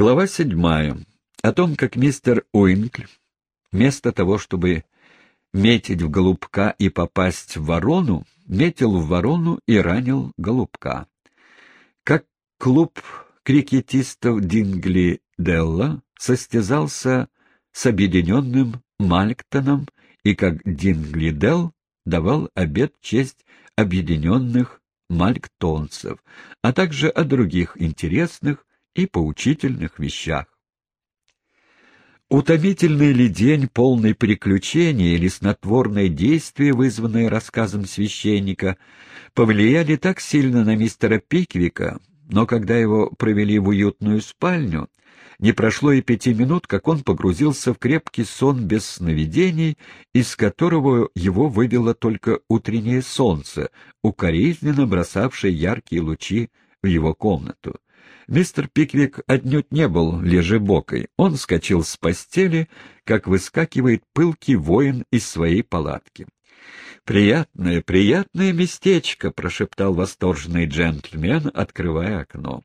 Глава седьмая. О том, как мистер Уинкль, вместо того, чтобы метить в голубка и попасть в ворону, метил в ворону и ранил голубка. Как клуб крикетистов Дингли Делла состязался с объединенным Малктоном и как Дингли Делл давал обед в честь объединенных мальктонцев, а также о других интересных и поучительных вещах. Утомительный ли день, полный приключений или снотворное действие, вызванное рассказом священника, повлияли так сильно на мистера Пиквика, но когда его провели в уютную спальню, не прошло и пяти минут, как он погрузился в крепкий сон без сновидений, из которого его вывело только утреннее солнце, укоризненно бросавшее яркие лучи в его комнату. Мистер Пиквик отнюдь не был лежебокой. Он вскочил с постели, как выскакивает пылкий воин из своей палатки. «Приятное, приятное местечко!» — прошептал восторженный джентльмен, открывая окно.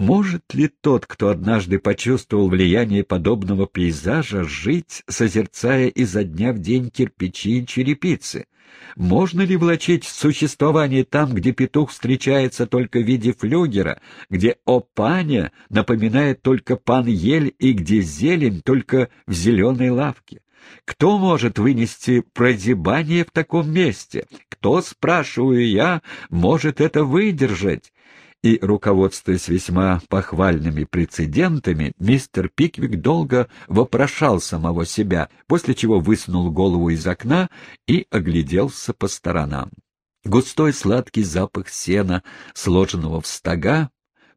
Может ли тот, кто однажды почувствовал влияние подобного пейзажа, жить, созерцая изо дня в день кирпичи и черепицы? Можно ли влачить существование там, где петух встречается только в виде флюгера, где опаня напоминает только пан ель и где зелень только в зеленой лавке? Кто может вынести прозябание в таком месте? Кто, спрашиваю я, может это выдержать? И, руководствуясь весьма похвальными прецедентами, мистер Пиквик долго вопрошал самого себя, после чего высунул голову из окна и огляделся по сторонам. Густой сладкий запах сена, сложенного в стога,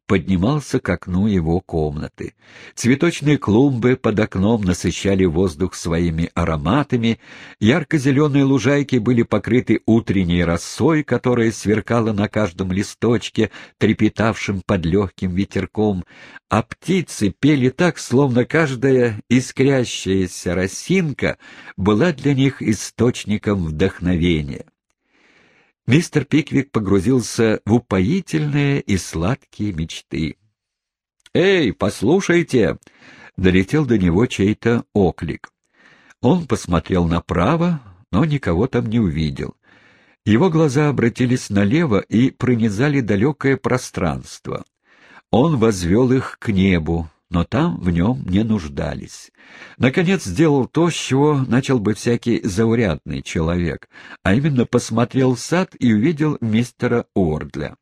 поднимался к окну его комнаты. Цветочные клумбы под окном насыщали воздух своими ароматами, ярко-зеленые лужайки были покрыты утренней росой, которая сверкала на каждом листочке, трепетавшим под легким ветерком, а птицы пели так, словно каждая искрящаяся росинка была для них источником вдохновения. Мистер Пиквик погрузился в упоительные и сладкие мечты. «Эй, послушайте!» — долетел до него чей-то оклик. Он посмотрел направо, но никого там не увидел. Его глаза обратились налево и пронизали далекое пространство. Он возвел их к небу, но там в нем не нуждались. Наконец сделал то, с чего начал бы всякий заурядный человек, а именно посмотрел в сад и увидел мистера Уордля.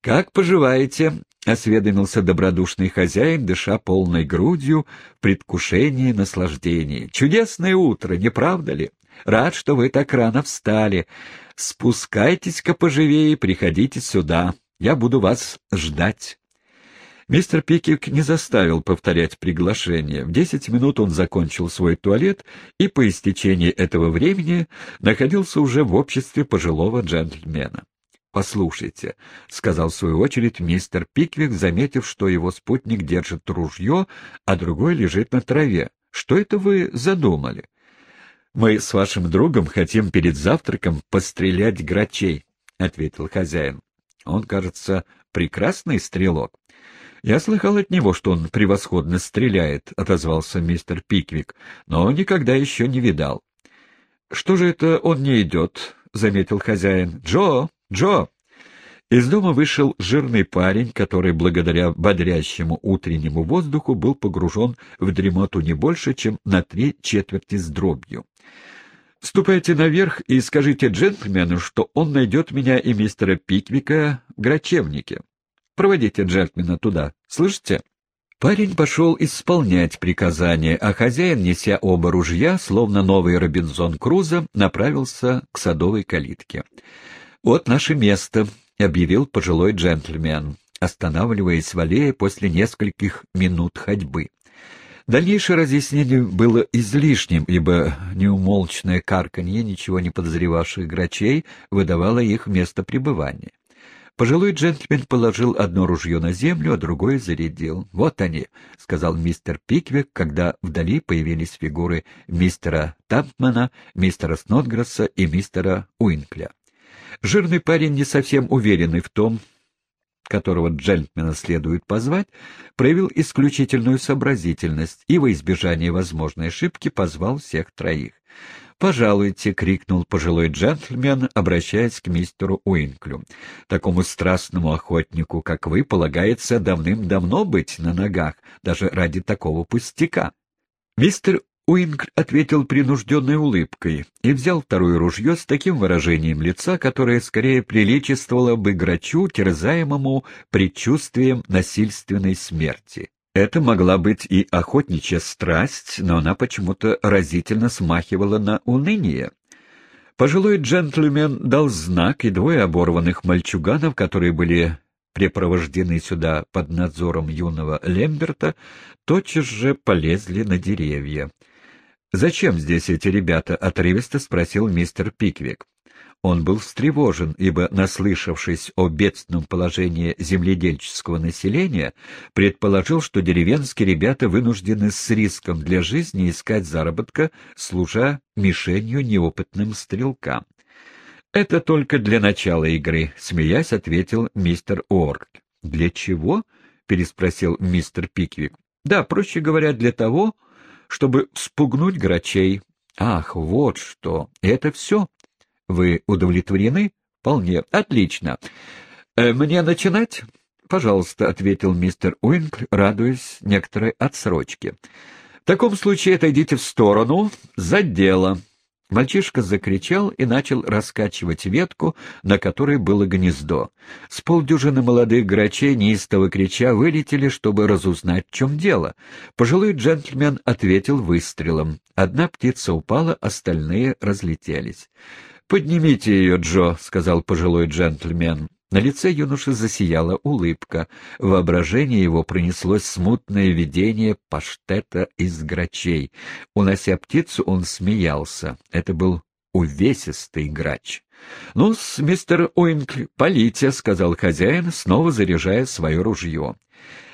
«Как поживаете?» — осведомился добродушный хозяин, дыша полной грудью предвкушении наслаждении. «Чудесное утро, не правда ли? Рад, что вы так рано встали. Спускайтесь-ка поживее и приходите сюда. Я буду вас ждать». Мистер Пикик не заставил повторять приглашение. В десять минут он закончил свой туалет и по истечении этого времени находился уже в обществе пожилого джентльмена. «Послушайте», — сказал в свою очередь мистер Пиквик, заметив, что его спутник держит ружье, а другой лежит на траве. «Что это вы задумали?» «Мы с вашим другом хотим перед завтраком пострелять грачей», — ответил хозяин. «Он, кажется, прекрасный стрелок». «Я слыхал от него, что он превосходно стреляет», — отозвался мистер Пиквик, — «но никогда еще не видал». «Что же это он не идет?» — заметил хозяин. «Джо! Джо!» Из дома вышел жирный парень, который, благодаря бодрящему утреннему воздуху, был погружен в дремоту не больше, чем на три четверти с дробью. «Ступайте наверх и скажите джентльмену, что он найдет меня и мистера Пиквика в Грачевнике. Проводите джентльмена туда. Слышите?» Парень пошел исполнять приказание, а хозяин, неся оба ружья, словно новый Робинзон Крузо, направился к садовой калитке. «Вот наше место», — объявил пожилой джентльмен, останавливаясь в аллее после нескольких минут ходьбы. Дальнейшее разъяснение было излишним, ибо неумолчное карканье ничего не подозревавших грачей выдавало их место пребывания. Пожилой джентльмен положил одно ружье на землю, а другое зарядил. «Вот они», — сказал мистер Пиквик, когда вдали появились фигуры мистера Тампмана, мистера Снотгресса и мистера Уинкля. Жирный парень, не совсем уверенный в том, которого джентльмена следует позвать, проявил исключительную сообразительность и во избежание возможной ошибки позвал всех троих. «Пожалуйте!» — крикнул пожилой джентльмен, обращаясь к мистеру Уинклю. «Такому страстному охотнику, как вы, полагается давным-давно быть на ногах, даже ради такого пустяка». Мистер Уинкль ответил принужденной улыбкой и взял второе ружье с таким выражением лица, которое скорее приличествовало бы грачу, терзаемому предчувствием насильственной смерти. Это могла быть и охотничья страсть, но она почему-то разительно смахивала на уныние. Пожилой джентльмен дал знак, и двое оборванных мальчуганов, которые были препровождены сюда под надзором юного Лемберта, тотчас же полезли на деревья. «Зачем здесь эти ребята?» — отрывисто спросил мистер Пиквик. Он был встревожен, ибо, наслышавшись о бедственном положении земледельческого населения, предположил, что деревенские ребята вынуждены с риском для жизни искать заработка, служа мишенью неопытным стрелкам. «Это только для начала игры», — смеясь, ответил мистер Уорк. «Для чего?» — переспросил мистер Пиквик. «Да, проще говоря, для того, чтобы спугнуть грачей». «Ах, вот что! Это все?» Вы удовлетворены? Вполне. Отлично. Э, мне начинать? Пожалуйста, ответил мистер Уинк, радуясь некоторой отсрочке. В таком случае отойдите в сторону. За дело. Мальчишка закричал и начал раскачивать ветку, на которой было гнездо. С полдюжины молодых грачей, неистово крича, вылетели, чтобы разузнать, в чем дело. Пожилой джентльмен ответил выстрелом. Одна птица упала, остальные разлетелись. «Поднимите ее, Джо», — сказал пожилой джентльмен. На лице юноши засияла улыбка. В воображении его пронеслось смутное видение паштета из грачей. Унося птицу, он смеялся. Это был увесистый грач. «Ну, мистер Уинкл, полите», — сказал хозяин, снова заряжая свое ружье.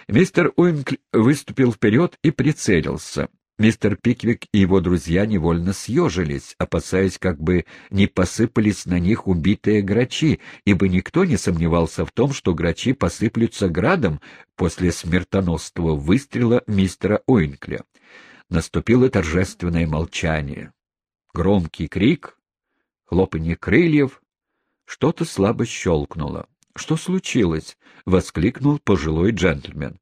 Мистер Уинкл выступил вперед и прицелился. Мистер Пиквик и его друзья невольно съежились, опасаясь, как бы не посыпались на них убитые грачи, ибо никто не сомневался в том, что грачи посыплются градом после смертоносного выстрела мистера Уинкля. Наступило торжественное молчание. Громкий крик, хлопанье крыльев, что-то слабо щелкнуло. «Что случилось?» — воскликнул пожилой джентльмен.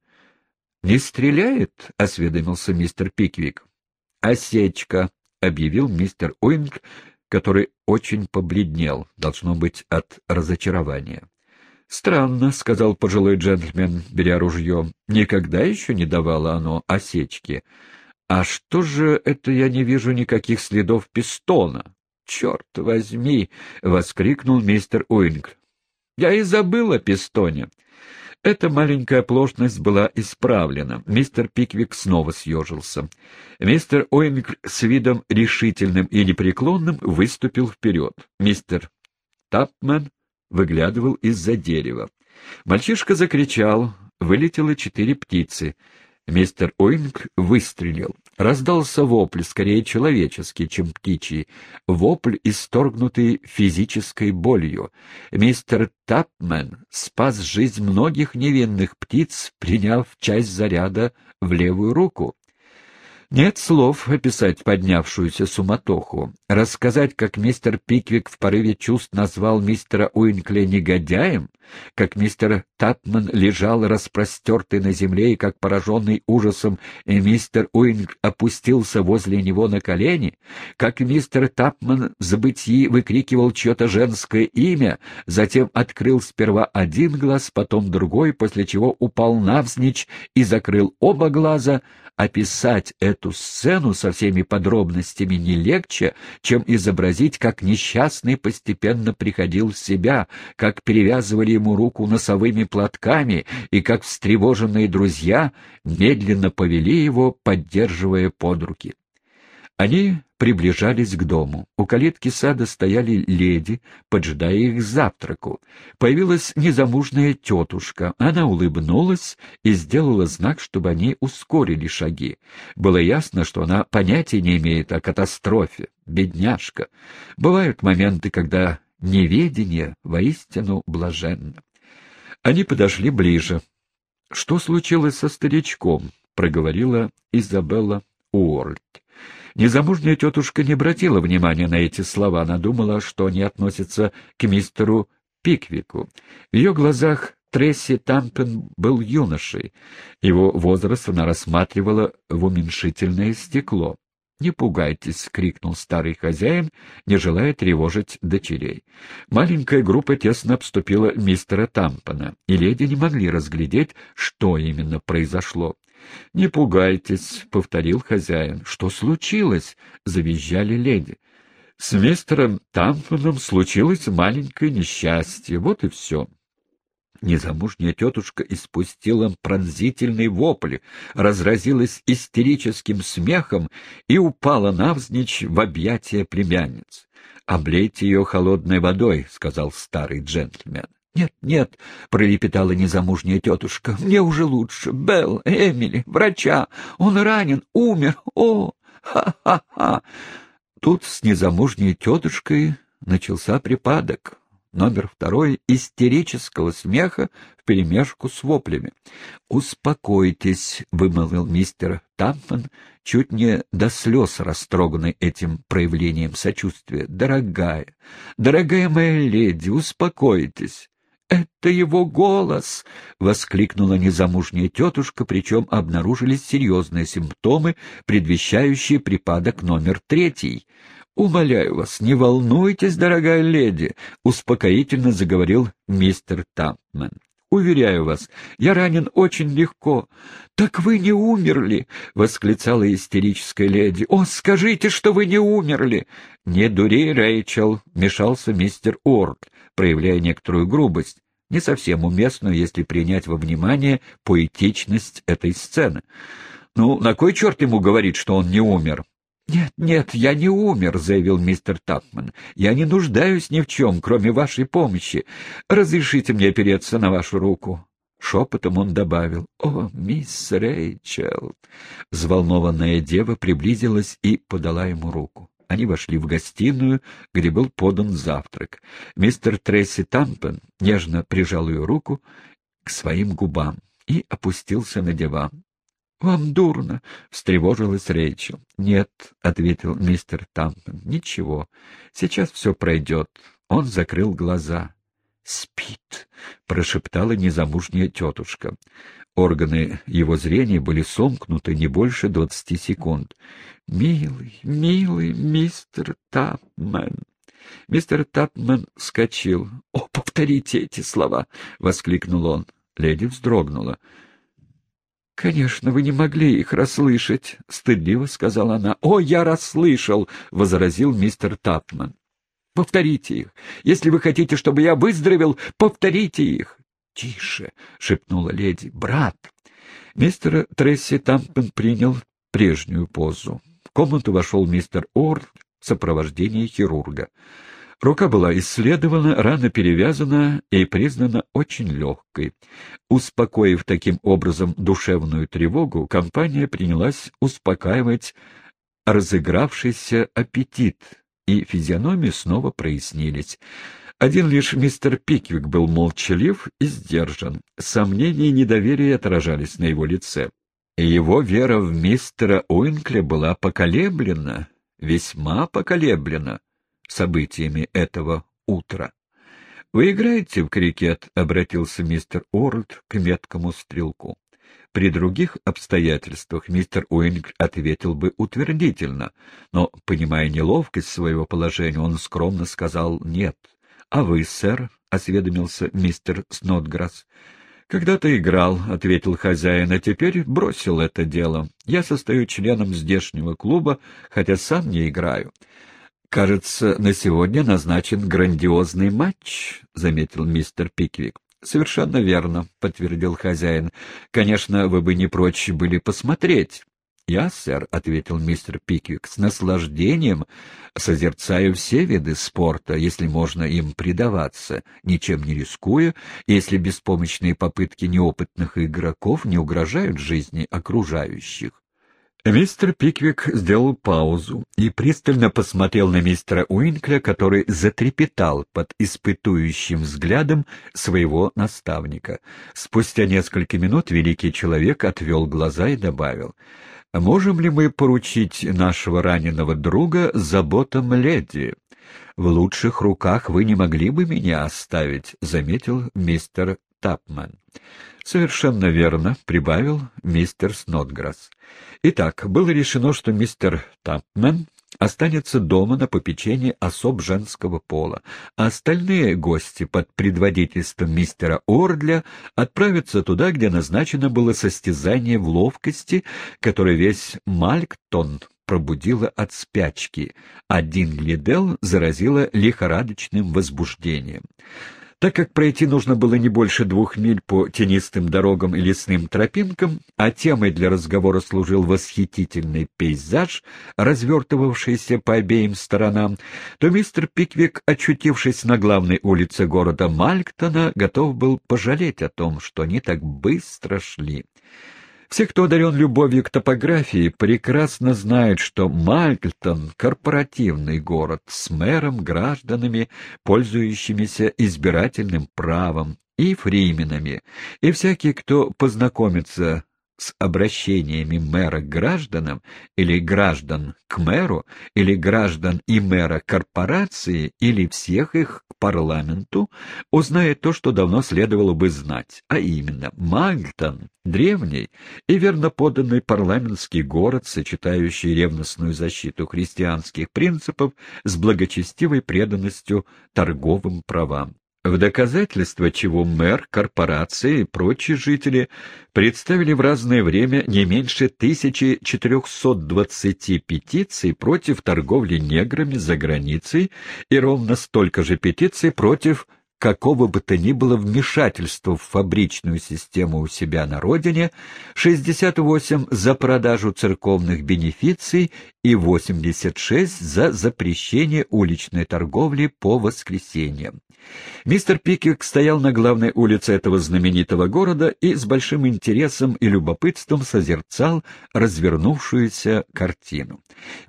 «Не стреляет?» — осведомился мистер Пиквик. «Осечка», — объявил мистер Уинг, который очень побледнел, должно быть, от разочарования. «Странно», — сказал пожилой джентльмен, беря ружье. «Никогда еще не давало оно осечки. А что же это я не вижу никаких следов пистона?» «Черт возьми!» — воскликнул мистер Уинкль. «Я и забыл о пистоне». Эта маленькая оплошность была исправлена. Мистер Пиквик снова съежился. Мистер Уинкль с видом решительным и непреклонным выступил вперед. Мистер Тапмен выглядывал из-за дерева. Мальчишка закричал. Вылетело четыре птицы. Мистер Уинг выстрелил. Раздался вопль, скорее человеческий, чем птичий. Вопль, исторгнутый физической болью. Мистер Тапмен спас жизнь многих невинных птиц, приняв часть заряда в левую руку. Нет слов описать поднявшуюся суматоху. Рассказать, как мистер Пиквик в порыве чувств назвал мистера Уинкля негодяем, как мистер Татман лежал распростертый на земле, и как пораженный ужасом и мистер Уинк опустился возле него на колени, как мистер Тапман в забытии выкрикивал чье-то женское имя, затем открыл сперва один глаз, потом другой, после чего упал навзничь и закрыл оба глаза — описать эту сцену со всеми подробностями не легче, чем изобразить, как несчастный постепенно приходил в себя, как перевязывали ему руку носовыми платками и как встревоженные друзья медленно повели его, поддерживая под руки. Они приближались к дому. У калитки сада стояли леди, поджидая их к завтраку. Появилась незамужная тетушка. Она улыбнулась и сделала знак, чтобы они ускорили шаги. Было ясно, что она понятия не имеет о катастрофе. Бедняжка. Бывают моменты, когда неведение воистину блаженно. Они подошли ближе. — Что случилось со старичком? — проговорила Изабелла Уорльд. Незамужняя тетушка не обратила внимания на эти слова. Она думала, что они относятся к мистеру Пиквику. В ее глазах Тресси Тампен был юношей. Его возраст она рассматривала в уменьшительное стекло. «Не пугайтесь!» — крикнул старый хозяин, не желая тревожить дочерей. Маленькая группа тесно обступила мистера Тампона, и леди не могли разглядеть, что именно произошло. «Не пугайтесь!» — повторил хозяин. «Что случилось?» — завизжали леди. «С мистером Тампоном случилось маленькое несчастье. Вот и все. Незамужняя тетушка испустила пронзительный вопль, разразилась истерическим смехом и упала навзничь в объятия племянниц. «Облейте ее холодной водой», — сказал старый джентльмен. «Нет, нет», — пролепетала незамужняя тетушка, — «мне уже лучше. Белл, Эмили, врача, он ранен, умер. О, ха-ха-ха!» Тут с незамужней тетушкой начался припадок номер второй истерического смеха вперемешку с воплями. «Успокойтесь», — вымолвил мистер Тампман, чуть не до слез растроганный этим проявлением сочувствия. «Дорогая, дорогая моя леди, успокойтесь». «Это его голос!» — воскликнула незамужняя тетушка, причем обнаружились серьезные симптомы, предвещающие припадок номер третий. «Умоляю вас, не волнуйтесь, дорогая леди», — успокоительно заговорил мистер Тампмен. «Уверяю вас, я ранен очень легко». «Так вы не умерли!» — восклицала истерическая леди. «О, скажите, что вы не умерли!» «Не дури, Рэйчел!» — мешался мистер Уорд, проявляя некоторую грубость, не совсем уместную, если принять во внимание поэтичность этой сцены. «Ну, на кой черт ему говорит, что он не умер?» «Нет, нет, я не умер», — заявил мистер Тапман. «Я не нуждаюсь ни в чем, кроме вашей помощи. Разрешите мне опереться на вашу руку». Шепотом он добавил «О, мисс Рэйчел!» Взволнованная дева приблизилась и подала ему руку. Они вошли в гостиную, где был подан завтрак. Мистер Трейси Тампен нежно прижал ее руку к своим губам и опустился на диван. — Вам дурно, — встревожилась Рэйчел. — Нет, — ответил мистер Тампен, — ничего. Сейчас все пройдет. Он закрыл глаза. — Спит, — прошептала незамужняя тетушка. Органы его зрения были сомкнуты не больше двадцати секунд. — Милый, милый мистер Тапмен. Мистер Тапмен вскочил. — О, повторите эти слова! — воскликнул он. Леди вздрогнула. — «Конечно, вы не могли их расслышать», — стыдливо сказала она. «О, я расслышал», — возразил мистер Тапман. «Повторите их. Если вы хотите, чтобы я выздоровел, повторите их». «Тише», — шепнула леди. «Брат». Мистер Тресси Тампен принял прежнюю позу. В комнату вошел мистер Орд в сопровождении хирурга. Рука была исследована, рана перевязана и признана очень легкой. Успокоив таким образом душевную тревогу, компания принялась успокаивать разыгравшийся аппетит, и физиономии снова прояснились. Один лишь мистер Пиквик был молчалив и сдержан. Сомнения и недоверие отражались на его лице. Его вера в мистера Уинкля была поколеблена, весьма поколеблена событиями этого утра. «Вы играете в крикет?» — обратился мистер Уорлд к меткому стрелку. При других обстоятельствах мистер Уинг ответил бы утвердительно, но, понимая неловкость своего положения, он скромно сказал «нет». «А вы, сэр?» — осведомился мистер Снотграсс. «Когда-то играл», — ответил хозяин, — «а теперь бросил это дело. Я состою членом здешнего клуба, хотя сам не играю». «Кажется, на сегодня назначен грандиозный матч», — заметил мистер Пиквик. «Совершенно верно», — подтвердил хозяин. «Конечно, вы бы не прочь были посмотреть». «Я, сэр», — ответил мистер Пиквик, — «с наслаждением созерцаю все виды спорта, если можно им предаваться, ничем не рискуя, если беспомощные попытки неопытных игроков не угрожают жизни окружающих». Мистер Пиквик сделал паузу и пристально посмотрел на мистера Уинкля, который затрепетал под испытующим взглядом своего наставника. Спустя несколько минут великий человек отвел глаза и добавил, «Можем ли мы поручить нашего раненого друга заботам леди?» «В лучших руках вы не могли бы меня оставить», — заметил мистер Тапман. «Совершенно верно», — прибавил мистер Снотграсс. Итак, было решено, что мистер Тапман останется дома на попечении особ женского пола, а остальные гости под предводительством мистера Ордля отправятся туда, где назначено было состязание в ловкости, которое весь Малктон пробудило от спячки, а Дин Лидел заразило лихорадочным возбуждением. Так как пройти нужно было не больше двух миль по тенистым дорогам и лесным тропинкам, а темой для разговора служил восхитительный пейзаж, развертывавшийся по обеим сторонам, то мистер Пиквик, очутившись на главной улице города Малктона, готов был пожалеть о том, что они так быстро шли. Все, кто одарен любовью к топографии, прекрасно знают, что Мальтон — корпоративный город с мэром, гражданами, пользующимися избирательным правом, и фрименами, и всякий, кто познакомится с обращениями мэра к гражданам или граждан к мэру или граждан и мэра корпорации или всех их к парламенту, узнает то, что давно следовало бы знать, а именно Мальтон — древний и верно поданный парламентский город, сочетающий ревностную защиту христианских принципов с благочестивой преданностью торговым правам в доказательство чего мэр, корпорации и прочие жители представили в разное время не меньше 1420 петиций против торговли неграми за границей и ровно столько же петиций против какого бы то ни было вмешательства в фабричную систему у себя на родине, 68 за продажу церковных бенефиций и 86 за запрещение уличной торговли по воскресеньям. Мистер Пиквик стоял на главной улице этого знаменитого города и с большим интересом и любопытством созерцал развернувшуюся картину.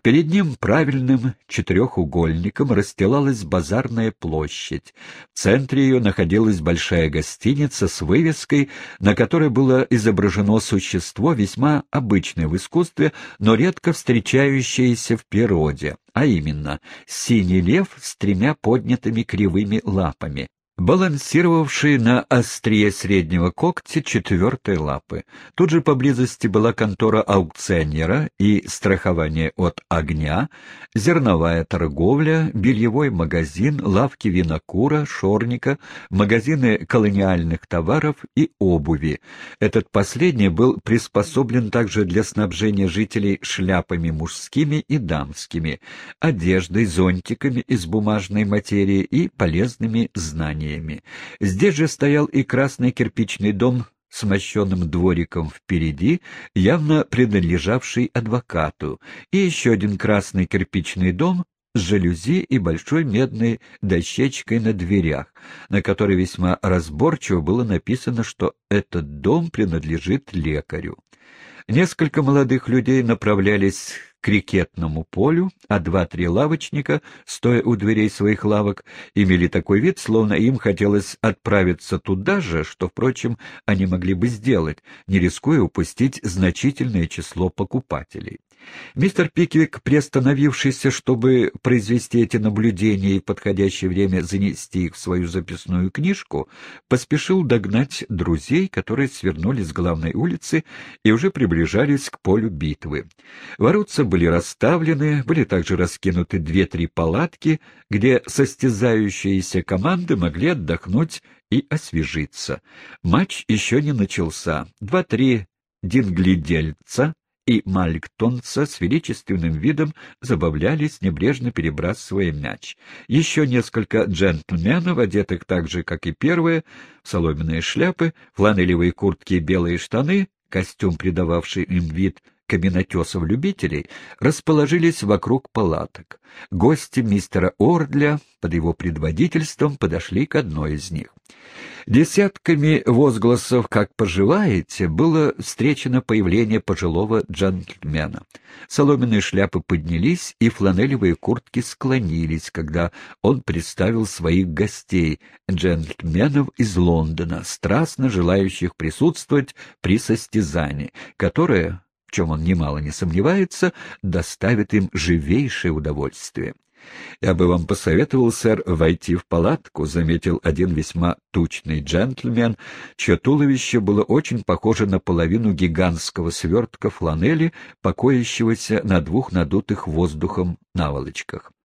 Перед ним правильным четырехугольником расстилалась базарная площадь. В центре ее находилась большая гостиница с вывеской, на которой было изображено существо весьма обычное в искусстве, но редко встречающееся в природе, а именно синий лев с тремя поднятыми кривыми лапами, балансировавший на острие среднего когтя четвертой лапы. Тут же поблизости была контора аукционера и страхование от огня, зерновая торговля, бельевой магазин, лавки винокура, шорника, магазины колониальных товаров и обуви. Этот последний был приспособлен также для снабжения жителей шляпами мужскими и дамскими, одеждой, зонтиками из бумажной материи и полезными знаниями зданиями. Здесь же стоял и красный кирпичный дом с мощенным двориком впереди, явно принадлежавший адвокату, и еще один красный кирпичный дом с жалюзи и большой медной дощечкой на дверях, на которой весьма разборчиво было написано, что этот дом принадлежит лекарю. Несколько молодых людей направлялись крикетному полю, а два-три лавочника, стоя у дверей своих лавок, имели такой вид, словно им хотелось отправиться туда же, что, впрочем, они могли бы сделать, не рискуя упустить значительное число покупателей. Мистер Пиквик, приостановившийся, чтобы произвести эти наблюдения и в подходящее время занести их в свою записную книжку, поспешил догнать друзей, которые свернули с главной улицы и уже приближались к полю битвы. Воротца были расставлены, были также раскинуты две-три палатки, где состязающиеся команды могли отдохнуть и освежиться. Матч еще не начался. Два-три динглидельца и Маликтонца с величественным видом забавлялись, небрежно перебрасывая мяч. Еще несколько джентльменов, одетых так же, как и первые, соломенные шляпы, фланелевые куртки и белые штаны, костюм, придававший им вид каменотесов-любителей расположились вокруг палаток. Гости мистера Ордля под его предводительством подошли к одной из них. Десятками возгласов «как поживаете» было встречено появление пожилого джентльмена. Соломенные шляпы поднялись, и фланелевые куртки склонились, когда он представил своих гостей, джентльменов из Лондона, страстно желающих присутствовать при состязании, которое, в чем он немало не сомневается, доставит им живейшее удовольствие. «Я бы вам посоветовал, сэр, войти в палатку», — заметил один весьма тучный джентльмен, чье туловище было очень похоже на половину гигантского свертка фланели, покоящегося на двух надутых воздухом наволочках.